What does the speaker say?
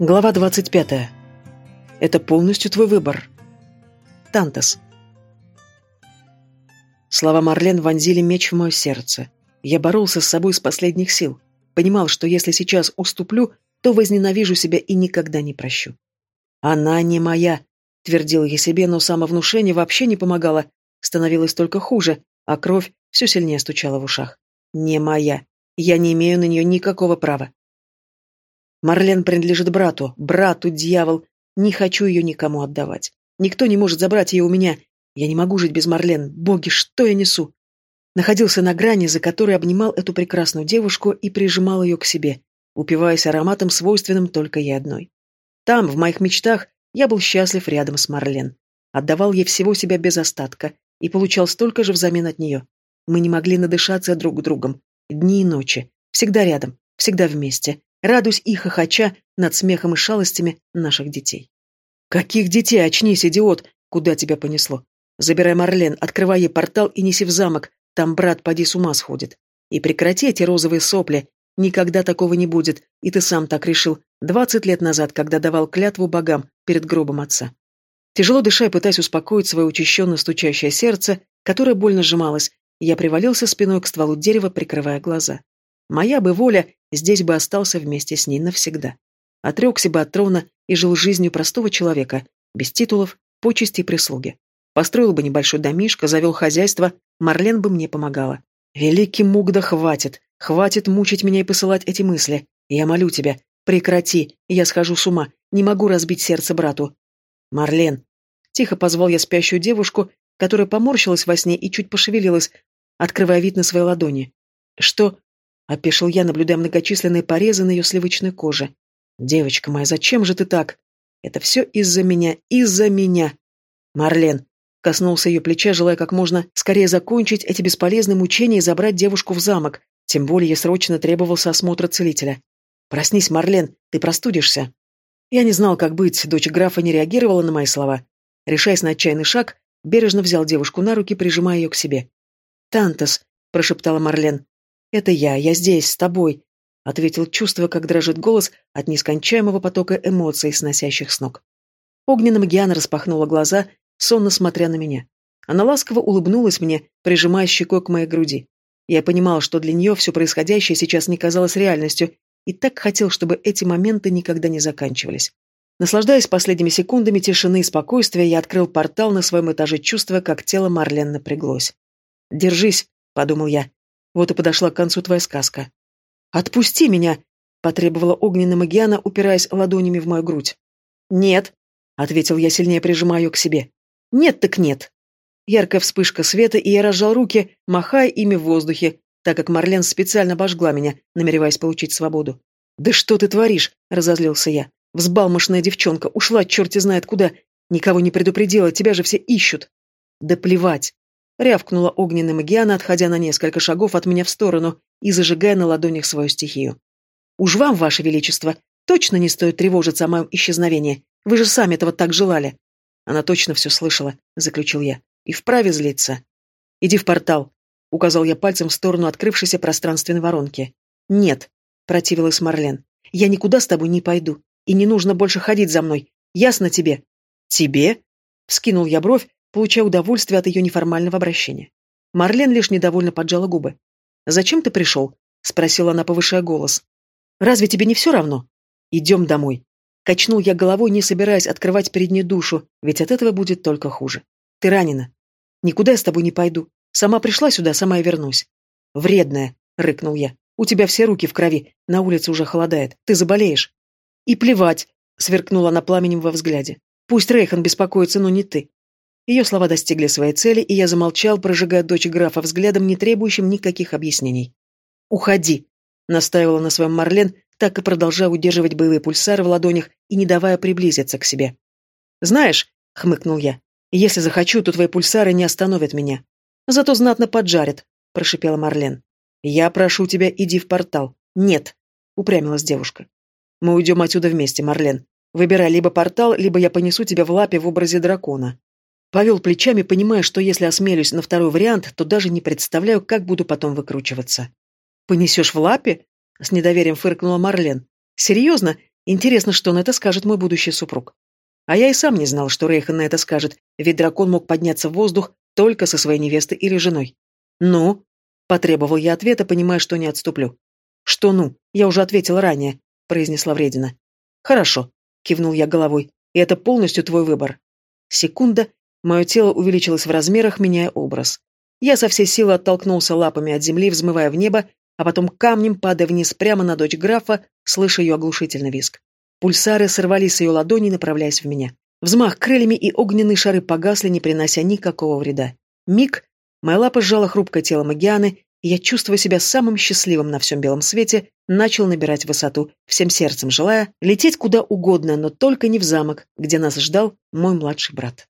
Глава 25. Это полностью твой выбор. Тантас. Слова Марлен вонзили меч в мое сердце. Я боролся с собой с последних сил. Понимал, что если сейчас уступлю, то возненавижу себя и никогда не прощу. «Она не моя», — твердил я себе, но самовнушение вообще не помогало. Становилось только хуже, а кровь все сильнее стучала в ушах. «Не моя. Я не имею на нее никакого права. Марлен принадлежит брату. Брату, дьявол. Не хочу ее никому отдавать. Никто не может забрать ее у меня. Я не могу жить без Марлен. Боги, что я несу? Находился на грани, за которой обнимал эту прекрасную девушку и прижимал ее к себе, упиваясь ароматом, свойственным только ей одной. Там, в моих мечтах, я был счастлив рядом с Марлен. Отдавал ей всего себя без остатка и получал столько же взамен от нее. Мы не могли надышаться друг другом. Дни и ночи. Всегда рядом, всегда вместе радуясь и хохоча над смехом и шалостями наших детей. «Каких детей? Очнись, идиот! Куда тебя понесло? Забирай Марлен, открывай ей портал и неси в замок, там брат поди с ума сходит. И прекрати эти розовые сопли, никогда такого не будет, и ты сам так решил, двадцать лет назад, когда давал клятву богам перед гробом отца». Тяжело дыша и пытаясь успокоить свое учащенно стучащее сердце, которое больно сжималось, я привалился спиной к стволу дерева, прикрывая глаза. Моя бы воля, здесь бы остался вместе с ней навсегда. Отрекся бы от трона и жил жизнью простого человека, без титулов, почести и прислуги. Построил бы небольшой домишко, завел хозяйство, Марлен бы мне помогала. Великий Мугда, хватит, хватит мучить меня и посылать эти мысли. Я молю тебя, прекрати, я схожу с ума, не могу разбить сердце брату. Марлен. Тихо позвал я спящую девушку, которая поморщилась во сне и чуть пошевелилась, открывая вид на свои ладони. Что? Опешил я, наблюдая многочисленные порезы на ее сливочной коже. «Девочка моя, зачем же ты так? Это все из-за меня, из-за меня!» «Марлен!» Коснулся ее плеча, желая как можно скорее закончить эти бесполезные мучения и забрать девушку в замок, тем более срочно требовался осмотр целителя. «Проснись, Марлен, ты простудишься!» Я не знал, как быть, дочь графа не реагировала на мои слова. Решаясь на отчаянный шаг, бережно взял девушку на руки, прижимая ее к себе. «Тантос», — прошептала Марлен, «Это я, я здесь, с тобой», — ответил, чувствуя, как дрожит голос от нескончаемого потока эмоций, сносящих с ног. Огненная Магиана распахнула глаза, сонно смотря на меня. Она ласково улыбнулась мне, прижимая щекой к моей груди. Я понимал, что для нее все происходящее сейчас не казалось реальностью, и так хотел, чтобы эти моменты никогда не заканчивались. Наслаждаясь последними секундами тишины и спокойствия, я открыл портал на своем этаже, чувствуя, как тело Марлен напряглось. «Держись», — подумал я, вот и подошла к концу твоя сказка. «Отпусти меня!» — потребовала огненная магиана, упираясь ладонями в мою грудь. «Нет», — ответил я, сильнее прижимая ее к себе. «Нет так нет». Яркая вспышка света, и я разжал руки, махая ими в воздухе, так как Марлен специально обожгла меня, намереваясь получить свободу. «Да что ты творишь?» — разозлился я. «Взбалмошная девчонка, ушла черти знает куда. Никого не предупредила, тебя же все ищут». «Да плевать рявкнула огненная магиана, отходя на несколько шагов от меня в сторону и зажигая на ладонях свою стихию. «Уж вам, ваше величество, точно не стоит тревожиться о моем исчезновении. Вы же сами этого так желали». «Она точно все слышала», — заключил я. «И вправе злиться». «Иди в портал», — указал я пальцем в сторону открывшейся пространственной воронки. «Нет», — противилась Марлен. «Я никуда с тобой не пойду, и не нужно больше ходить за мной. Ясно тебе?» «Тебе?» — вскинул я бровь, получая удовольствие от ее неформального обращения. Марлен лишь недовольно поджала губы. «Зачем ты пришел?» — спросила она, повышая голос. «Разве тебе не все равно?» «Идем домой». Качнул я головой, не собираясь открывать перед ней душу, ведь от этого будет только хуже. «Ты ранена. Никуда я с тобой не пойду. Сама пришла сюда, сама и вернусь». «Вредная», — рыкнул я. «У тебя все руки в крови, на улице уже холодает. Ты заболеешь». «И плевать», — сверкнула она пламенем во взгляде. «Пусть Рейхан беспокоится, но не ты. Ее слова достигли своей цели, и я замолчал, прожигая дочь графа взглядом, не требующим никаких объяснений. «Уходи!» — настаивала на своем Марлен, так и продолжая удерживать боевые пульсары в ладонях и не давая приблизиться к себе. «Знаешь», — хмыкнул я, — «если захочу, то твои пульсары не остановят меня. Зато знатно поджарят», — прошипела Марлен. «Я прошу тебя, иди в портал». «Нет», — упрямилась девушка. «Мы уйдем отсюда вместе, Марлен. Выбирай либо портал, либо я понесу тебя в лапе в образе дракона». Повел плечами, понимая, что если осмелюсь на второй вариант, то даже не представляю, как буду потом выкручиваться. «Понесешь в лапе?» — с недоверием фыркнула Марлен. «Серьезно? Интересно, что на это скажет мой будущий супруг. А я и сам не знал, что Рейхан на это скажет, ведь дракон мог подняться в воздух только со своей невестой или женой. «Ну?» — потребовал я ответа, понимая, что не отступлю. «Что «ну»? Я уже ответил ранее», — произнесла Вредина. «Хорошо», — кивнул я головой, — «и это полностью твой выбор». Секунда, мое тело увеличилось в размерах, меняя образ. Я со всей силы оттолкнулся лапами от земли, взмывая в небо, а потом камнем падая вниз прямо на дочь графа, слыша ее оглушительный визг. Пульсары сорвались с ее ладони, направляясь в меня. Взмах крыльями и огненные шары погасли, не принося никакого вреда. Миг, моя лапа сжала хрупкое тело Магианы, и я, чувствуя себя самым счастливым на всем белом свете, начал набирать высоту, всем сердцем желая лететь куда угодно, но только не в замок, где нас ждал мой младший брат.